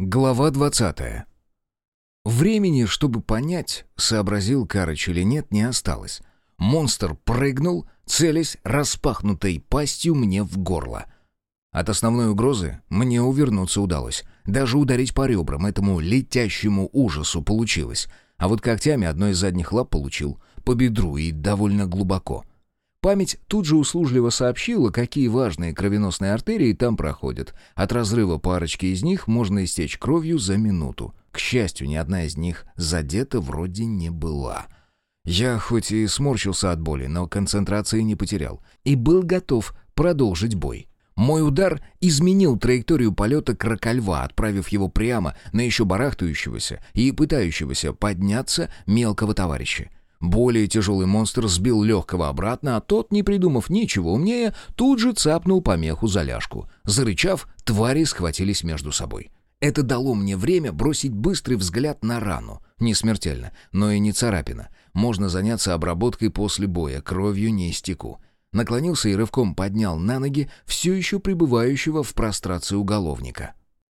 Глава 20. Времени, чтобы понять, сообразил Карыч или нет, не осталось. Монстр прыгнул, целясь распахнутой пастью мне в горло. От основной угрозы мне увернуться удалось. Даже ударить по ребрам этому летящему ужасу получилось. А вот когтями одной из задних лап получил, по бедру и довольно глубоко — Память тут же услужливо сообщила, какие важные кровеносные артерии там проходят. От разрыва парочки из них можно истечь кровью за минуту. К счастью, ни одна из них задета вроде не была. Я хоть и сморщился от боли, но концентрации не потерял. И был готов продолжить бой. Мой удар изменил траекторию полета крокольва, отправив его прямо на еще барахтающегося и пытающегося подняться мелкого товарища. Более тяжелый монстр сбил легкого обратно, а тот, не придумав ничего умнее, тут же цапнул помеху за ляжку. Зарычав, твари схватились между собой. Это дало мне время бросить быстрый взгляд на рану. Не смертельно, но и не царапина. Можно заняться обработкой после боя, кровью не истеку. Наклонился и рывком поднял на ноги все еще пребывающего в прострации уголовника.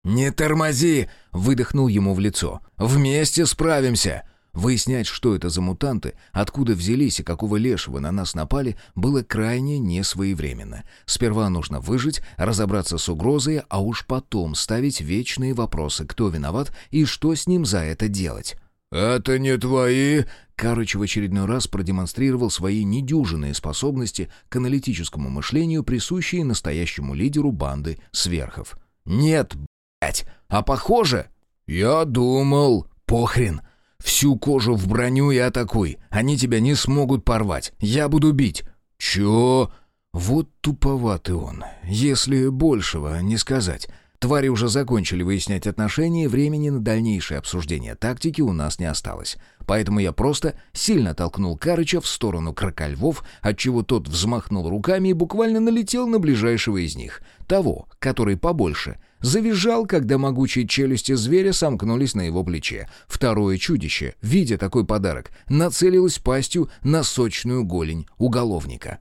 «Не тормози!» — выдохнул ему в лицо. «Вместе справимся!» Выяснять, что это за мутанты, откуда взялись и какого лешего на нас напали, было крайне несвоевременно. Сперва нужно выжить, разобраться с угрозой, а уж потом ставить вечные вопросы, кто виноват и что с ним за это делать. «Это не твои...» Карыч в очередной раз продемонстрировал свои недюжинные способности к аналитическому мышлению, присущие настоящему лидеру банды сверхов. «Нет, блять, а похоже...» «Я думал...» «Похрен!» Всю кожу в броню и атакуй. Они тебя не смогут порвать. Я буду бить». «Чё?» Вот туповатый он, если большего не сказать. Твари уже закончили выяснять отношения, времени на дальнейшее обсуждение тактики у нас не осталось. Поэтому я просто сильно толкнул Карыча в сторону крокольвов, отчего тот взмахнул руками и буквально налетел на ближайшего из них. Того, который побольше. Завизжал, когда могучие челюсти зверя сомкнулись на его плече. Второе чудище, видя такой подарок, нацелилось пастью на сочную голень уголовника.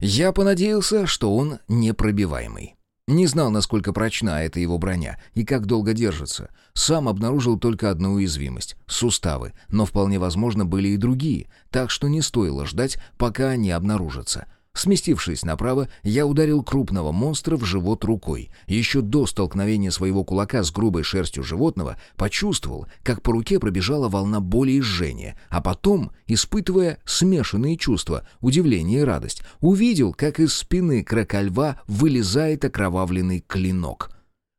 Я понадеялся, что он непробиваемый. Не знал, насколько прочна эта его броня и как долго держится. Сам обнаружил только одну уязвимость — суставы, но вполне возможно были и другие, так что не стоило ждать, пока они обнаружатся — Сместившись направо, я ударил крупного монстра в живот рукой. Еще до столкновения своего кулака с грубой шерстью животного почувствовал, как по руке пробежала волна боли и жжения, а потом, испытывая смешанные чувства, удивление и радость, увидел, как из спины крокольва вылезает окровавленный клинок.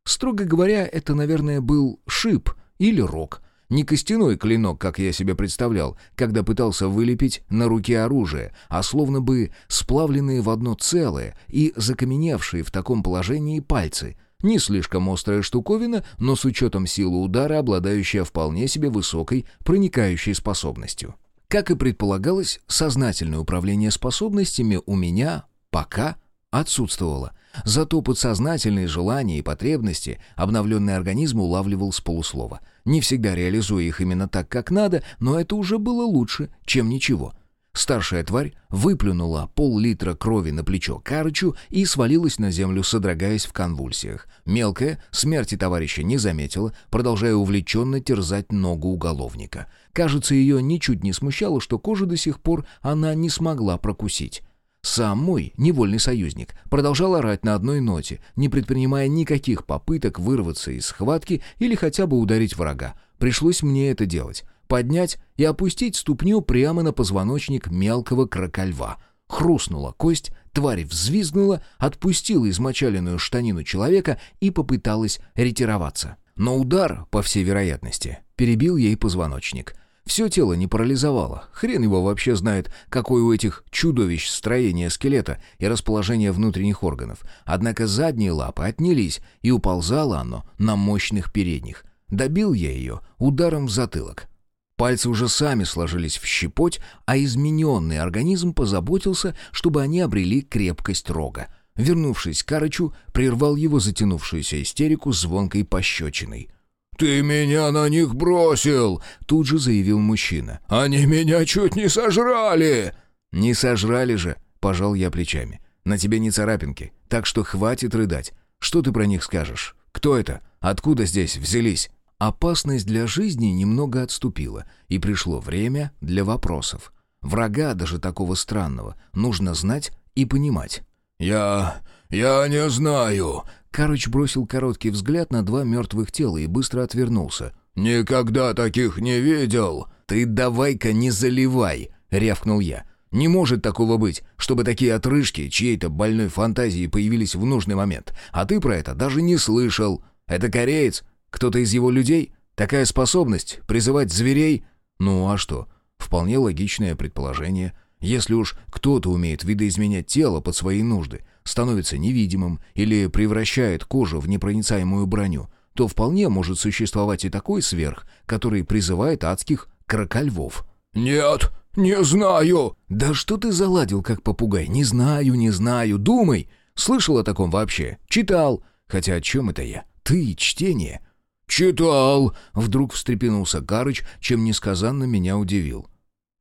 Строго говоря, это, наверное, был шип или рог — не костяной клинок, как я себе представлял, когда пытался вылепить на руке оружие, а словно бы сплавленные в одно целое и закаменевшие в таком положении пальцы. Не слишком острая штуковина, но с учетом силы удара, обладающая вполне себе высокой проникающей способностью. Как и предполагалось, сознательное управление способностями у меня пока отсутствовало. Зато подсознательные желания и потребности обновленный организм улавливал с полуслова. Не всегда реализуя их именно так, как надо, но это уже было лучше, чем ничего. Старшая тварь выплюнула пол-литра крови на плечо Карычу и свалилась на землю, содрогаясь в конвульсиях. Мелкая смерти товарища не заметила, продолжая увлеченно терзать ногу уголовника. Кажется, ее ничуть не смущало, что кожу до сих пор она не смогла прокусить. Сам мой невольный союзник продолжал орать на одной ноте, не предпринимая никаких попыток вырваться из схватки или хотя бы ударить врага. Пришлось мне это делать. Поднять и опустить ступню прямо на позвоночник мелкого крокольва. Хрустнула кость, тварь взвизгнула, отпустила измочаленную штанину человека и попыталась ретироваться. Но удар, по всей вероятности, перебил ей позвоночник — все тело не парализовало. Хрен его вообще знает, какое у этих чудовищ строение скелета и расположение внутренних органов. Однако задние лапы отнялись, и уползало оно на мощных передних. Добил я ее ударом в затылок. Пальцы уже сами сложились в щепоть, а измененный организм позаботился, чтобы они обрели крепкость рога. Вернувшись к Карычу, прервал его затянувшуюся истерику звонкой пощечиной — «Ты меня на них бросил!» — тут же заявил мужчина. «Они меня чуть не сожрали!» «Не сожрали же!» — пожал я плечами. «На тебе не царапинки, так что хватит рыдать. Что ты про них скажешь?» Кто это? Откуда здесь взялись?» Опасность для жизни немного отступила, и пришло время для вопросов. Врага, даже такого странного, нужно знать и понимать. «Я... я не знаю». Карыч бросил короткий взгляд на два мертвых тела и быстро отвернулся. «Никогда таких не видел!» «Ты давай-ка не заливай!» — рявкнул я. «Не может такого быть, чтобы такие отрыжки чьей-то больной фантазии появились в нужный момент. А ты про это даже не слышал. Это кореец? Кто-то из его людей? Такая способность призывать зверей? Ну а что? Вполне логичное предположение. Если уж кто-то умеет видоизменять тело под свои нужды, становится невидимым или превращает кожу в непроницаемую броню, то вполне может существовать и такой сверх, который призывает адских крокольвов. «Нет, не знаю!» «Да что ты заладил, как попугай? Не знаю, не знаю, думай!» «Слышал о таком вообще? Читал. Хотя о чем это я? Ты, чтение!» «Читал!» — вдруг встрепенулся Карыч, чем несказанно меня удивил.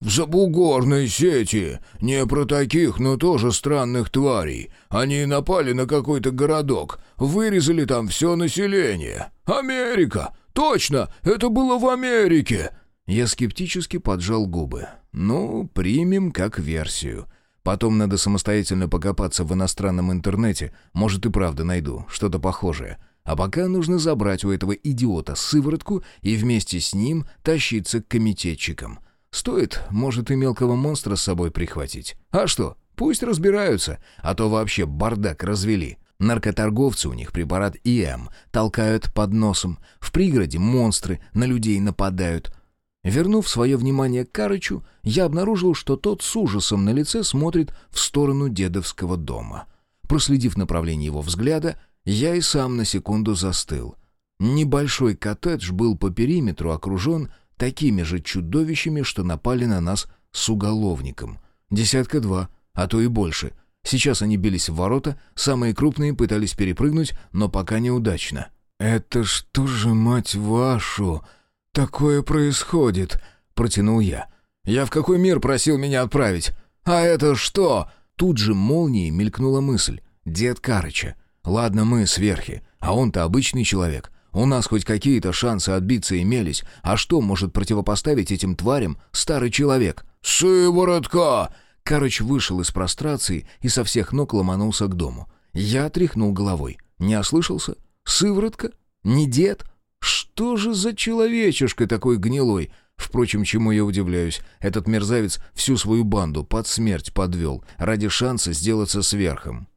«В забугорной сети. Не про таких, но тоже странных тварей. Они напали на какой-то городок, вырезали там все население. Америка! Точно! Это было в Америке!» Я скептически поджал губы. «Ну, примем как версию. Потом надо самостоятельно покопаться в иностранном интернете. Может, и правда найду что-то похожее. А пока нужно забрать у этого идиота сыворотку и вместе с ним тащиться к комитетчикам. Стоит, может, и мелкого монстра с собой прихватить. А что, пусть разбираются, а то вообще бардак развели». Наркоторговцы у них препарат ИМ толкают под носом. В пригороде монстры на людей нападают. Вернув свое внимание к Карычу, я обнаружил, что тот с ужасом на лице смотрит в сторону дедовского дома. Проследив направление его взгляда, я и сам на секунду застыл. Небольшой коттедж был по периметру окружен такими же чудовищами, что напали на нас с уголовником. Десятка два, а то и больше. Сейчас они бились в ворота, самые крупные пытались перепрыгнуть, но пока неудачно. «Это что же, мать вашу!» «Такое происходит», — протянул я. «Я в какой мир просил меня отправить? А это что?» Тут же молнией мелькнула мысль. «Дед Карыча. Ладно, мы сверхи, а он-то обычный человек. У нас хоть какие-то шансы отбиться имелись, а что может противопоставить этим тварям старый человек?» «Сыворотка!» Карыч вышел из прострации и со всех ног ломанулся к дому. Я тряхнул головой. Не ослышался? «Сыворотка? Не дед?» Что же за человечишка такой гнилой? Впрочем, чему я удивляюсь, этот мерзавец всю свою банду под смерть подвел, ради шанса сделаться сверхом.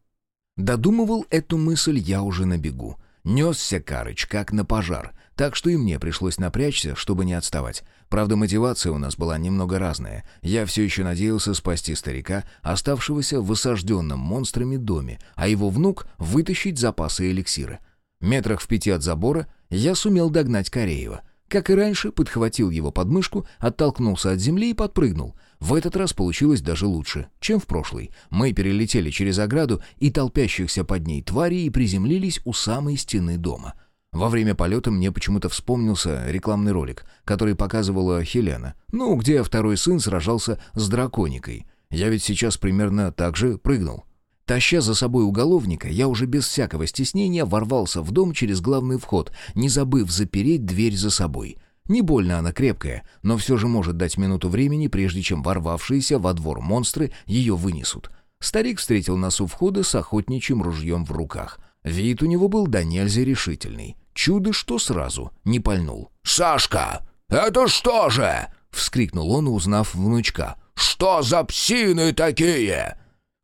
Додумывал эту мысль я уже на бегу. Несся Карыч, как на пожар, так что и мне пришлось напрячься, чтобы не отставать. Правда, мотивация у нас была немного разная. Я все еще надеялся спасти старика, оставшегося в высажденном монстрами доме, а его внук вытащить запасы эликсира. Метрах в пяти от забора я сумел догнать Кореева. Как и раньше, подхватил его подмышку, оттолкнулся от земли и подпрыгнул. В этот раз получилось даже лучше, чем в прошлый. Мы перелетели через ограду и толпящихся под ней тварей и приземлились у самой стены дома. Во время полета мне почему-то вспомнился рекламный ролик, который показывала Хелена, ну, где второй сын сражался с драконикой. Я ведь сейчас примерно так же прыгнул. Таща за собой уголовника, я уже без всякого стеснения ворвался в дом через главный вход, не забыв запереть дверь за собой. Не больно она крепкая, но все же может дать минуту времени, прежде чем ворвавшиеся во двор монстры ее вынесут. Старик встретил нас у входа с охотничьим ружьем в руках. Вид у него был до нельзя решительный. Чудо, что сразу не пальнул. «Сашка, это что же?» — вскрикнул он, узнав внучка. «Что за псины такие?»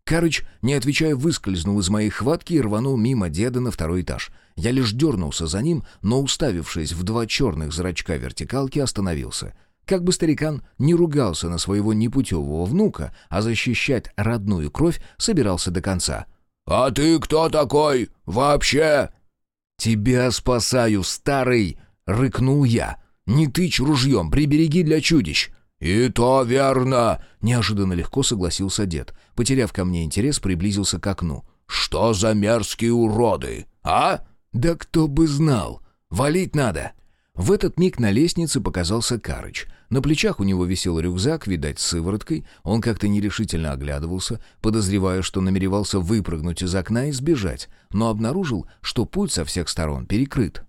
Карыч, не отвечая, выскользнул из моей хватки и рванул мимо деда на второй этаж. Я лишь дернулся за ним, но, уставившись в два черных зрачка вертикалки, остановился. Как бы старикан не ругался на своего непутевого внука, а защищать родную кровь собирался до конца. «А ты кто такой? Вообще?» «Тебя спасаю, старый!» — рыкнул я. «Не тычь ружьем, прибереги для чудищ!» «И то верно!» — неожиданно легко согласился дед. Потеряв ко мне интерес, приблизился к окну. «Что за мерзкие уроды, а?» «Да кто бы знал! Валить надо!» В этот миг на лестнице показался Карыч. На плечах у него висел рюкзак, видать, с сывороткой. Он как-то нерешительно оглядывался, подозревая, что намеревался выпрыгнуть из окна и сбежать, но обнаружил, что путь со всех сторон перекрыт.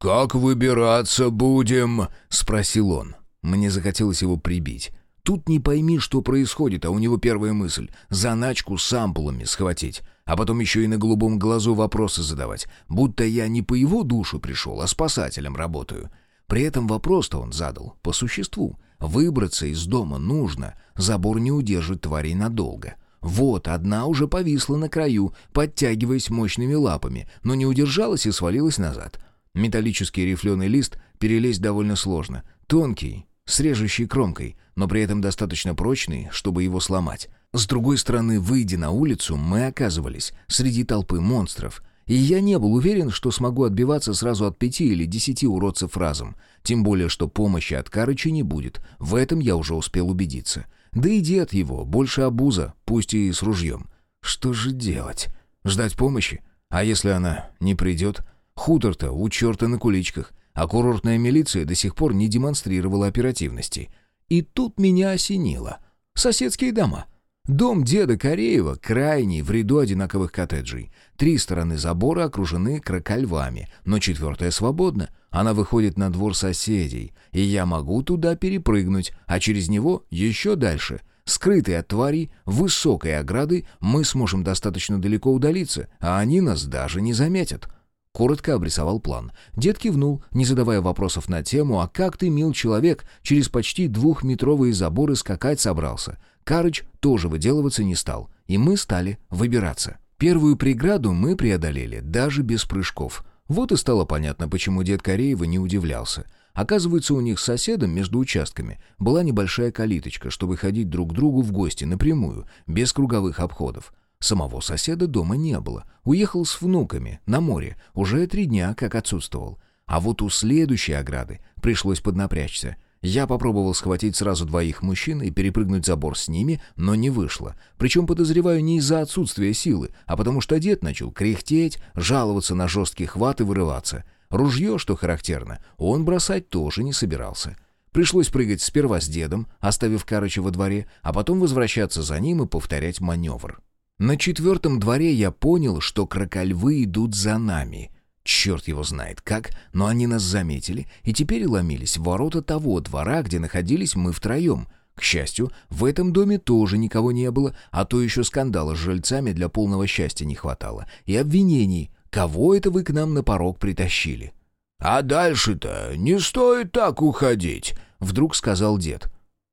«Как выбираться будем?» — спросил он. Мне захотелось его прибить. Тут не пойми, что происходит, а у него первая мысль — заначку с ампулами схватить, а потом еще и на голубом глазу вопросы задавать, будто я не по его душу пришел, а спасателем работаю. При этом вопрос-то он задал по существу. Выбраться из дома нужно, забор не удержит тварей надолго. Вот, одна уже повисла на краю, подтягиваясь мощными лапами, но не удержалась и свалилась назад. Металлический рифленый лист перелезть довольно сложно. Тонкий, с режущей кромкой, но при этом достаточно прочный, чтобы его сломать. С другой стороны, выйдя на улицу, мы оказывались среди толпы монстров — и я не был уверен, что смогу отбиваться сразу от пяти или десяти уродцев разом. Тем более, что помощи от Карыча не будет. В этом я уже успел убедиться. Да и дед его, больше обуза, пусть и с ружьем. Что же делать? Ждать помощи? А если она не придет? Хутор-то у черта на куличках, а курортная милиция до сих пор не демонстрировала оперативности. И тут меня осенило. Соседские дома — Дом деда Кореева крайний в ряду одинаковых коттеджей. Три стороны забора окружены крокольвами, но четвертая свободна. Она выходит на двор соседей, и я могу туда перепрыгнуть, а через него еще дальше. Скрытые от тварей, высокой ограды, мы сможем достаточно далеко удалиться, а они нас даже не заметят. Коротко обрисовал план. Дед кивнул, не задавая вопросов на тему, а как ты, мил человек, через почти двухметровые заборы скакать собрался. Карыч тоже выделываться не стал, и мы стали выбираться. Первую преграду мы преодолели, даже без прыжков. Вот и стало понятно, почему дед Кореева не удивлялся. Оказывается, у них с соседом между участками была небольшая калиточка, чтобы ходить друг к другу в гости напрямую, без круговых обходов. Самого соседа дома не было. Уехал с внуками, на море, уже три дня как отсутствовал. А вот у следующей ограды пришлось поднапрячься. Я попробовал схватить сразу двоих мужчин и перепрыгнуть забор с ними, но не вышло. Причем, подозреваю, не из-за отсутствия силы, а потому что дед начал кряхтеть, жаловаться на жесткий хват и вырываться. Ружье, что характерно, он бросать тоже не собирался. Пришлось прыгать сперва с дедом, оставив Карыча во дворе, а потом возвращаться за ним и повторять маневр. На четвертом дворе я понял, что крокольвы идут за нами. Черт его знает как, но они нас заметили и теперь ломились в ворота того двора, где находились мы втроем. К счастью, в этом доме тоже никого не было, а то еще скандала с жильцами для полного счастья не хватало. И обвинений, кого это вы к нам на порог притащили. «А дальше-то не стоит так уходить», — вдруг сказал дед.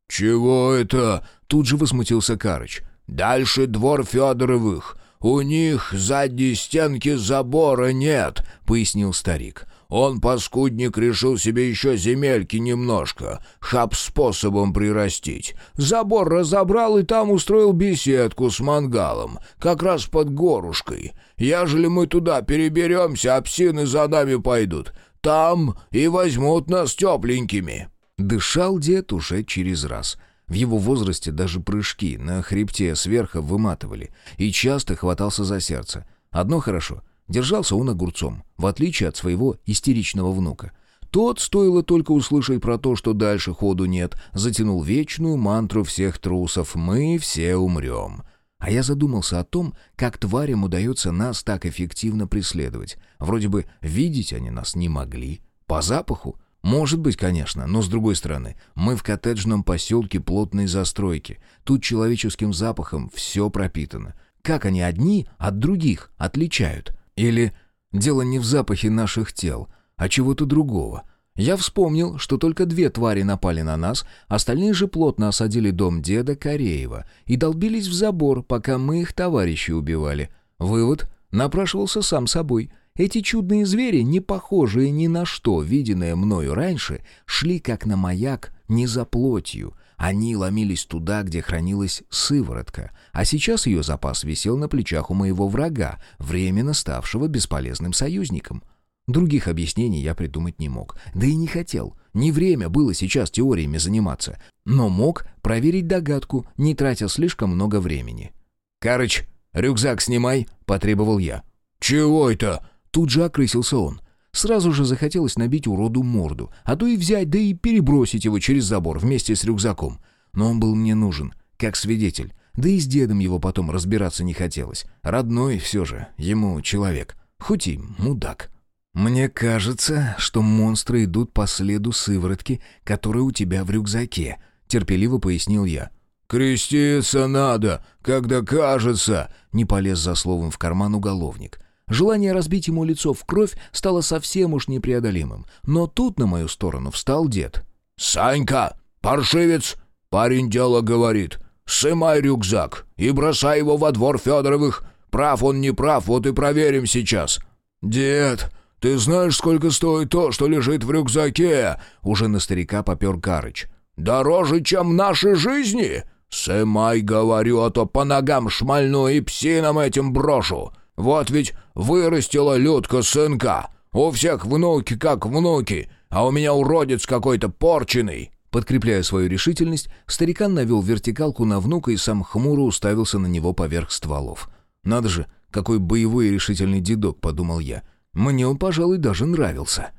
«Чего это?» — тут же возмутился Карыч. «Дальше двор Федоровых. «У них задней стенки забора нет», — пояснил старик. «Он, паскудник, решил себе еще земельки немножко, хаб способом прирастить. Забор разобрал и там устроил беседку с мангалом, как раз под горушкой. Ежели мы туда переберемся, псины за нами пойдут, там и возьмут нас тепленькими». Дышал дед уже через раз — в его возрасте даже прыжки на хребте сверху выматывали, и часто хватался за сердце. Одно хорошо, держался он огурцом, в отличие от своего истеричного внука. Тот, стоило только услышать про то, что дальше ходу нет, затянул вечную мантру всех трусов «Мы все умрем». А я задумался о том, как тварям удается нас так эффективно преследовать. Вроде бы видеть они нас не могли. По запаху может быть, конечно, но с другой стороны, мы в коттеджном поселке плотной застройки. Тут человеческим запахом все пропитано. Как они одни от других отличают? Или дело не в запахе наших тел, а чего-то другого? Я вспомнил, что только две твари напали на нас, остальные же плотно осадили дом деда Кореева и долбились в забор, пока мы их товарищи убивали. Вывод напрашивался сам собой — эти чудные звери, не похожие ни на что, виденное мною раньше, шли как на маяк не за плотью. Они ломились туда, где хранилась сыворотка, а сейчас ее запас висел на плечах у моего врага, временно ставшего бесполезным союзником. Других объяснений я придумать не мог, да и не хотел. Не время было сейчас теориями заниматься, но мог проверить догадку, не тратя слишком много времени. «Карыч, рюкзак снимай», — потребовал я. «Чего это?» Тут же окрысился он. Сразу же захотелось набить уроду морду, а то и взять, да и перебросить его через забор вместе с рюкзаком. Но он был мне нужен, как свидетель. Да и с дедом его потом разбираться не хотелось. Родной все же, ему человек. Хоть и мудак. «Мне кажется, что монстры идут по следу сыворотки, которая у тебя в рюкзаке», — терпеливо пояснил я. «Креститься надо, когда кажется!» — не полез за словом в карман уголовник. Желание разбить ему лицо в кровь стало совсем уж непреодолимым. Но тут на мою сторону встал дед. «Санька, паршивец, парень дело говорит. Сымай рюкзак и бросай его во двор Федоровых. Прав он, не прав, вот и проверим сейчас». «Дед, ты знаешь, сколько стоит то, что лежит в рюкзаке?» Уже на старика попер Карыч. «Дороже, чем наши жизни?» «Сымай, говорю, а то по ногам шмальну и псинам этим брошу. Вот ведь вырастила Людка сынка. У всех внуки как внуки, а у меня уродец какой-то порченый». Подкрепляя свою решительность, старикан навел вертикалку на внука и сам хмуро уставился на него поверх стволов. «Надо же, какой боевой и решительный дедок», — подумал я. «Мне он, пожалуй, даже нравился».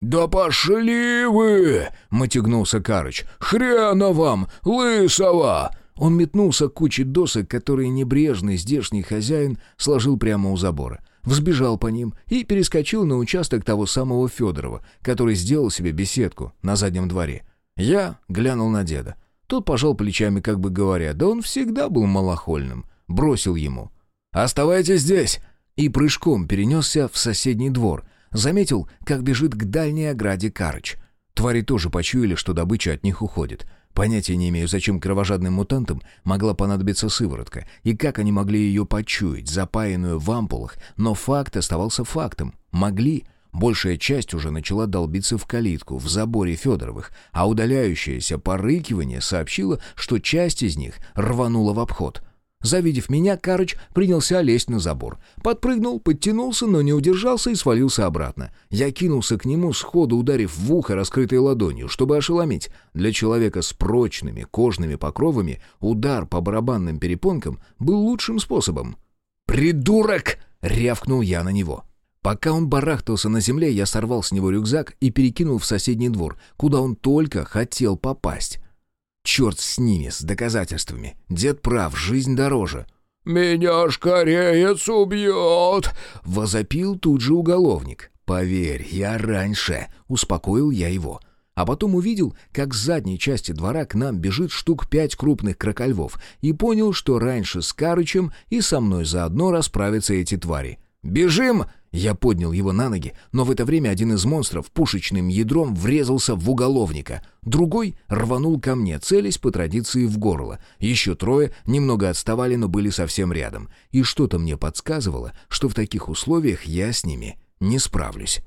«Да пошли вы!» — мотягнулся Карыч. «Хрена вам, лысого!» Он метнулся к куче досок, которые небрежный здешний хозяин сложил прямо у забора. Взбежал по ним и перескочил на участок того самого Федорова, который сделал себе беседку на заднем дворе. Я глянул на деда. Тот пожал плечами, как бы говоря, да он всегда был малохольным. Бросил ему. «Оставайтесь здесь!» И прыжком перенесся в соседний двор. Заметил, как бежит к дальней ограде Карыч. Твари тоже почуяли, что добыча от них уходит. Понятия не имею, зачем кровожадным мутантам могла понадобиться сыворотка, и как они могли ее почуять, запаянную в ампулах, но факт оставался фактом. Могли. Большая часть уже начала долбиться в калитку, в заборе Федоровых, а удаляющееся порыкивание сообщило, что часть из них рванула в обход. Завидев меня, Карыч принялся лезть на забор. Подпрыгнул, подтянулся, но не удержался и свалился обратно. Я кинулся к нему, сходу ударив в ухо раскрытой ладонью, чтобы ошеломить. Для человека с прочными кожными покровами удар по барабанным перепонкам был лучшим способом. «Придурок!» — рявкнул я на него. Пока он барахтался на земле, я сорвал с него рюкзак и перекинул в соседний двор, куда он только хотел попасть. Черт с ними, с доказательствами. Дед прав, жизнь дороже. «Меня ж кореец убьет!» — возопил тут же уголовник. «Поверь, я раньше!» — успокоил я его. А потом увидел, как с задней части двора к нам бежит штук пять крупных крокольвов, и понял, что раньше с Карычем и со мной заодно расправятся эти твари. «Бежим!» Я поднял его на ноги, но в это время один из монстров пушечным ядром врезался в уголовника. Другой рванул ко мне, целясь по традиции в горло. Еще трое немного отставали, но были совсем рядом. И что-то мне подсказывало, что в таких условиях я с ними не справлюсь.